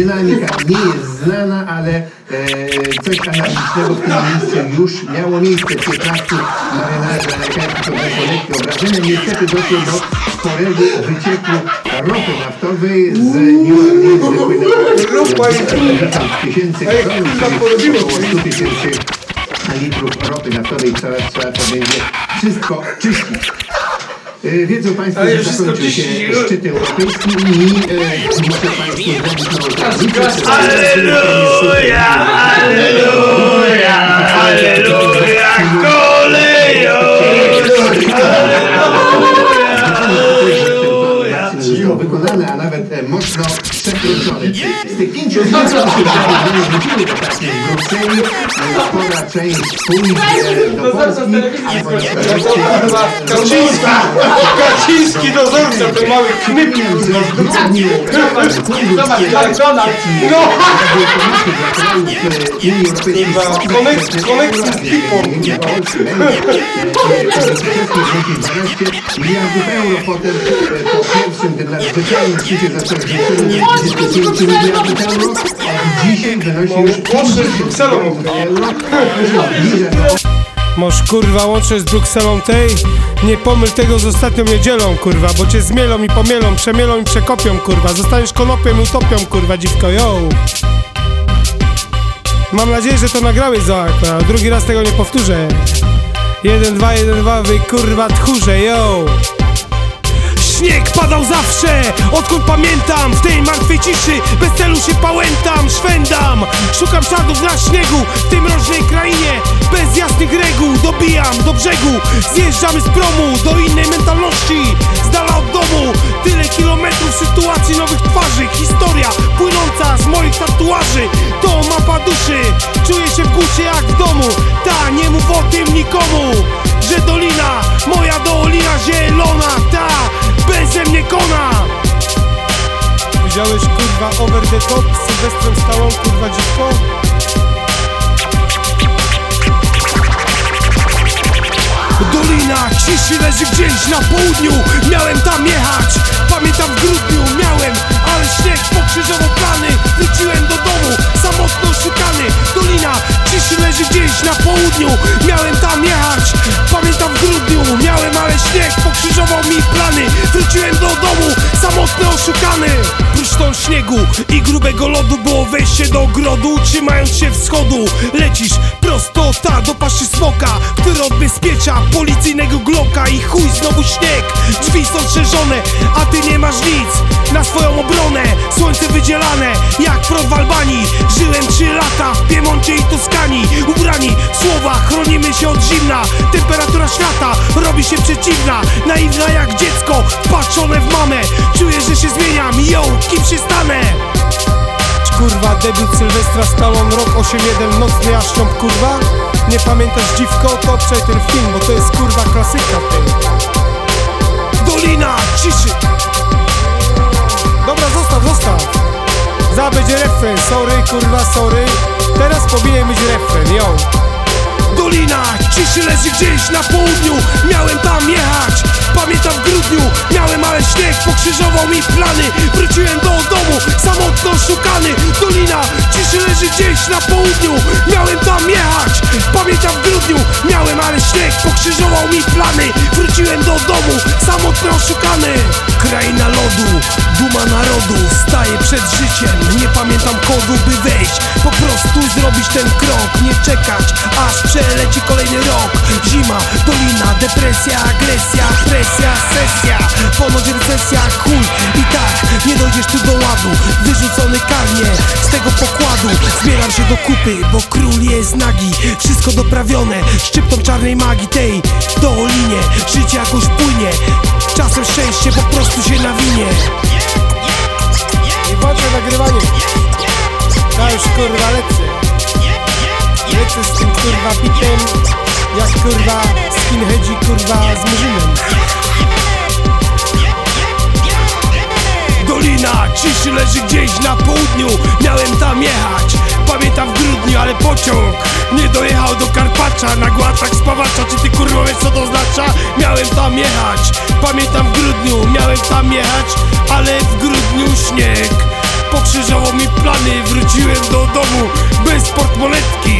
dynamika nie jest znana, ale e, coś analogicznego w tym miejscu już miało miejsce w 15 marynarza amerykańskich odniosło lekkie obrażenia. Niestety doszło do sporego wycieku ropy naftowej z New Orleans wypłynęło tysięcy porobiło około się. 100 tysięcy litrów ropy naftowej trzeba, trzeba to będzie wszystko czyścić. E, Wiedzą Państwo, Ale że wszystko zakończył się szczyt europejski i e, muszę Państwu zrobić tradycję. Aleluja, nawet e, mocno przekroczone. Z tych pięciu osób, które wróciły do w Brukseli, e, spora część pójdzie do Polski, albo na Kaczyński! Kaczyński dozorca, ten mały knypik! Zobacz, No! Connect- connecting people. miliardów euro potem e, po pierwszym tym nadzwyczajnym szczycie zaczerwniętym dyskusyjnym miliardów euro, a dzisiaj wynosi już Łącznie z Brukselą. Zbliża do Moż kurwa łączę z Brukselą tej? Nie pomyl tego z ostatnią niedzielą kurwa Bo cię zmielą i pomielą, przemielą i przekopią kurwa. Zostaniesz konopiem, utopią kurwa dziwko yo. Mam nadzieję, że to nagrałeś Zoak, a drugi raz tego nie powtórzę. 1, 2, 1, 2, wy kurwa tchórze yo Śnieg padał zawsze, odkąd pamiętam W tej martwej ciszy, bez celu się pałętam Szwendam, szukam śladów na śniegu W tej mroźnej krainie, bez jasnych reguł Dobijam do brzegu, zjeżdżamy z promu Do innej mentalności, z dala od domu Tyle kilometrów sytuacji, nowych twarzy. Historia płynąca z moich tatuaży. To mapa duszy, czuję się w gucie jak w domu. Ta, nie mów o tym nikomu Że dolina, moja over the top z Sylwestrem Stałą kurwa dziwko? Dolina ciszy leży gdzieś na południu. Miałem tam jechać, pamiętam w grudniu Miałem, ale śnieg pokrzyżował plany. Wróciłem do domu, samotno szukany. Dolina ciszy leży gdzieś na południu. Miałem tam jechać, pamiętam w grudniu Miałem, ale śnieg pokrzyżował mi plany. Wróciłem do domu, samotny oszukany Prócz tą śniegu i grubego lodu Było wejście do ogrodu, trzymając się wschodu Lecisz prosto ta do paszy smoka Który odbezpiecza policyjnego gloka I chuj znowu śnieg, drzwi są strzeżone A ty nie masz nic na swoją obronę Słońce wydzielane jak prąd w Albanii Żyłem trzy lata w Piemoncie i Toskanii Ubrani w słowa, chronimy się od zimna Temperatura świata robi się przeciwna Naiwna jak dziecko, patrzone w mamę Czuję, że się zmieniam, yo, kim się stanę? Kurwa, debiut Sylwestra Stallone, rok 8-1, nocny jaszcząb, kurwa? Nie pamiętasz dziwko? To obczaj ten film, bo to jest kurwa klasyka tej Dolina ciszy! Dobra, zostaw, zostaw. Za będzie refren, sorry, kurwa, sorry. Teraz powinien być refren, yo. Dolina ciszy leży gdzieś na południu ale śnieg pokrzyżował mi plany. Wróciłem do domu, samotno szukany. Dolina ciszy leży gdzieś na południu. Miałem tam jechać, pamiętam w grudniu. Miałem, ale śnieg pokrzyżował mi plany. Wróciłem do domu, samotno oszukany Kraina lodu, duma narodu Staję przed życiem, nie pamiętam kodu by wejść. Po prostu zrobić ten krok, nie czekać Aż przeleci kolejny rok. Zima, depresja, agresja, presja, sesja. Ponoć recesja, chuj. I tak Nie dojdziesz tu do ładu Wyrzucony karnie z tego pokładu. Zbieram się do kupy, bo król jest nagi. Wszystko doprawione, szczyptą czarnej magii tej dolinie. Życie jakoś płynie Czasem szczęście po prostu się nawinie. Nie włączę nagrywanie. Ja już kurwa lecę. Lecę z tym kurwa bitem Jak kurwa skinheadzi kurwa z murzynem. Dolina ciszy leży gdzieś na południu. Miałem tam jechać. Pamiętam w grudniu, ale pociąg Nie dojechał do Karpacza. Na głatach spawacza Czy ty kurwa wiesz co to oznacza? Miałem tam jechać. Pamiętam w grudniu Miałem tam jechać Ale w grudniu śnieg. Pokrzyżowo mi plany, wróciłem do domu Bez portmonetki